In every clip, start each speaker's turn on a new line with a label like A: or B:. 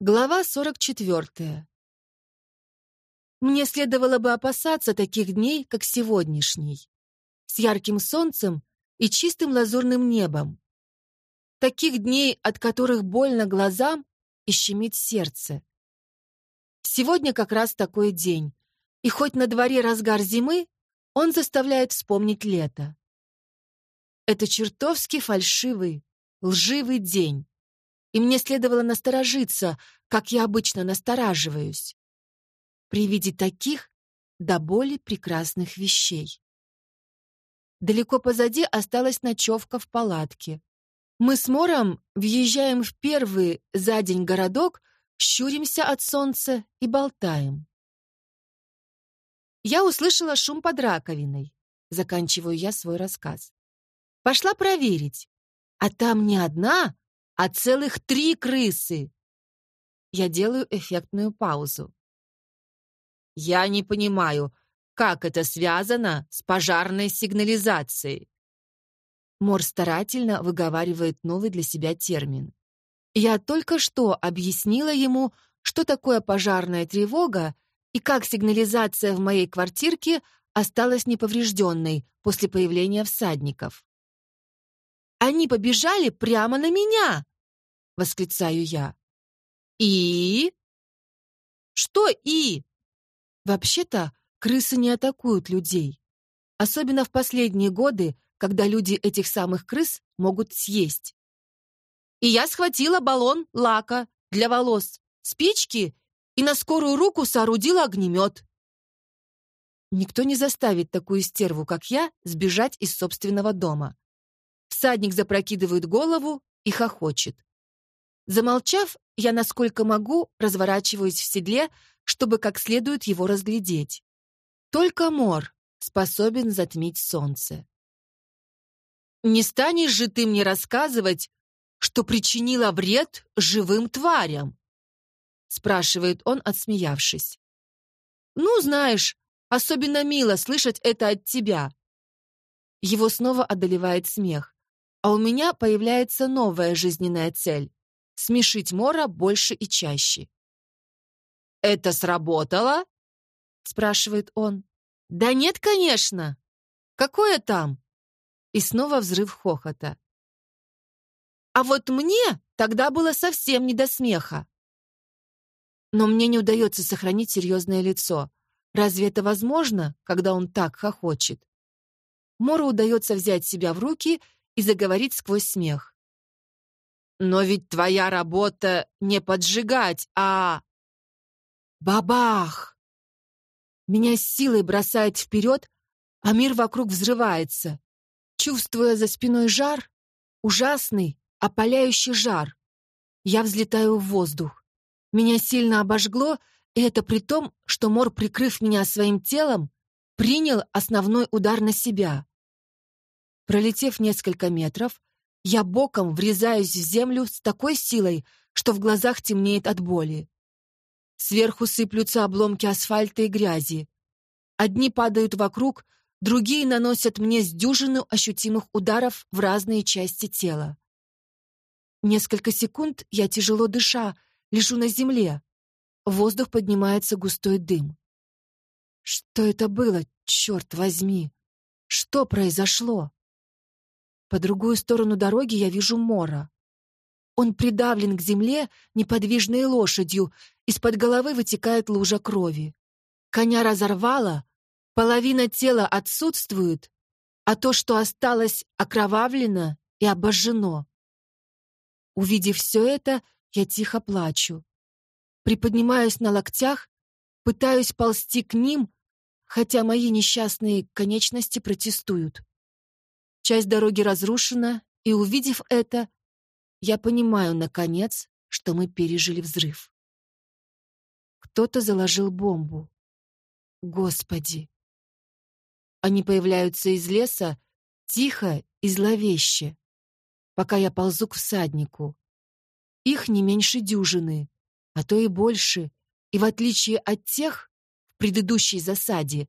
A: Глава 44. Мне следовало бы опасаться таких дней, как сегодняшний, с ярким солнцем и чистым лазурным небом. Таких дней, от которых больно глазам и щемит сердце. Сегодня как раз такой день, и хоть на дворе разгар зимы, он заставляет вспомнить лето. Это чертовски фальшивый, лживый день и мне следовало насторожиться, как я обычно настораживаюсь, при виде таких до боли прекрасных вещей. Далеко позади осталась ночевка в палатке. Мы с Мором въезжаем в первый за день городок, щуримся от солнца и болтаем. Я услышала шум под раковиной. Заканчиваю я свой рассказ. Пошла проверить. А там не одна, а целых три крысы. Я делаю эффектную паузу. Я не понимаю, как это связано с пожарной сигнализацией. Мор старательно выговаривает новый для себя термин. Я только что объяснила ему, что такое пожарная тревога и как сигнализация в моей квартирке осталась неповрежденной после появления всадников. Они побежали прямо на меня восклицаю я. И? Что и? Вообще-то, крысы не атакуют людей. Особенно в последние годы, когда люди этих самых крыс могут съесть. И я схватила баллон лака для волос, спички и на скорую руку соорудила огнемет. Никто не заставит такую стерву, как я, сбежать из собственного дома. Всадник запрокидывает голову и хохочет. Замолчав, я, насколько могу, разворачиваюсь в седле, чтобы как следует его разглядеть. Только мор способен затмить солнце. «Не станешь же ты мне рассказывать, что причинила вред живым тварям?» спрашивает он, отсмеявшись. «Ну, знаешь, особенно мило слышать это от тебя». Его снова одолевает смех, а у меня появляется новая жизненная цель смешить Мора больше и чаще. «Это сработало?» — спрашивает он. «Да нет, конечно! Какое там?» И снова взрыв хохота. «А вот мне тогда было совсем не до смеха. Но мне не удается сохранить серьезное лицо. Разве это возможно, когда он так хохочет? Мору удается взять себя в руки и заговорить сквозь смех. Но ведь твоя работа не поджигать, а... Бабах! Меня с силой бросает вперед, а мир вокруг взрывается. Чувствуя за спиной жар, ужасный, опаляющий жар, я взлетаю в воздух. Меня сильно обожгло, и это при том, что Мор, прикрыв меня своим телом, принял основной удар на себя. Пролетев несколько метров, я боком врезаюсь в землю с такой силой, что в глазах темнеет от боли. Сверху сыплются обломки асфальта и грязи. Одни падают вокруг, другие наносят мне с дюжину ощутимых ударов в разные части тела. Несколько секунд я тяжело дыша, лежу на земле. В воздух поднимается густой дым. Что это было, черт возьми? Что произошло? По другую сторону дороги я вижу Мора. Он придавлен к земле неподвижной лошадью, из-под головы вытекает лужа крови. Коня разорвало, половина тела отсутствует, а то, что осталось, окровавлено и обожжено. Увидев все это, я тихо плачу. Приподнимаюсь на локтях, пытаюсь ползти к ним, хотя мои несчастные конечности протестуют. Часть дороги разрушена, и, увидев это, я понимаю, наконец, что мы пережили взрыв. Кто-то заложил бомбу. Господи! Они появляются из леса тихо и зловеще, пока я ползу к всаднику. Их не меньше дюжины, а то и больше, и в отличие от тех в предыдущей засаде,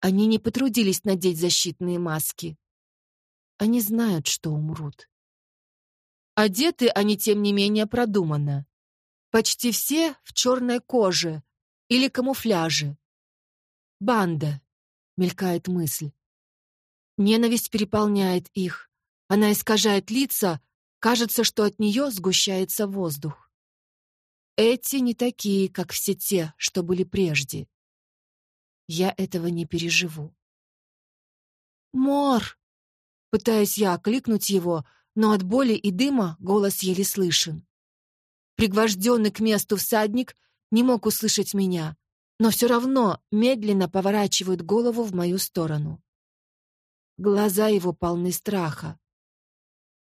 A: они не потрудились надеть защитные маски. Они знают, что умрут. Одеты они, тем не менее, продуманно. Почти все в черной коже или камуфляже. Банда, мелькает мысль. Ненависть переполняет их. Она искажает лица, кажется, что от нее сгущается воздух. Эти не такие, как все те, что были прежде. Я этого не переживу. «Мор!» Пытаюсь я окликнуть его, но от боли и дыма голос еле слышен. Пригвожденный к месту всадник не мог услышать меня, но все равно медленно поворачивает голову в мою сторону. Глаза его полны страха.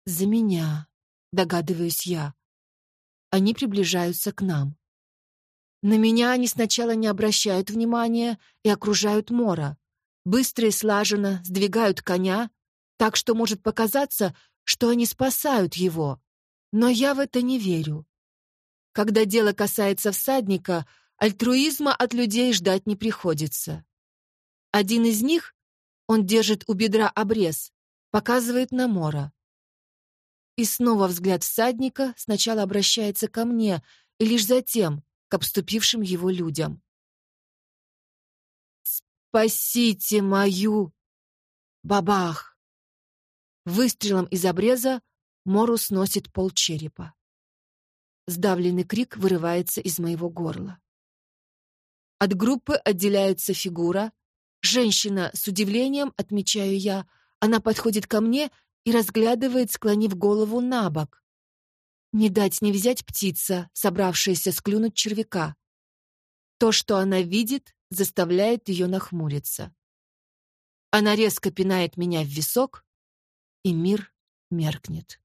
A: «За меня», — догадываюсь я. Они приближаются к нам. На меня они сначала не обращают внимания и окружают Мора. Быстро и слаженно сдвигают коня, так что может показаться, что они спасают его. Но я в это не верю. Когда дело касается всадника, альтруизма от людей ждать не приходится. Один из них, он держит у бедра обрез, показывает на Мора. И снова взгляд всадника сначала обращается ко мне, и лишь затем к обступившим его людям. «Спасите мою!» Бабах! Выстрелом из обреза Мору сносит полчерепа. Сдавленный крик вырывается из моего горла. От группы отделяется фигура. Женщина с удивлением, отмечаю я, она подходит ко мне и разглядывает, склонив голову на бок. Не дать не взять птица, собравшаяся склюнуть червяка. То, что она видит, заставляет ее нахмуриться. Она резко пинает меня в висок, и мир меркнет.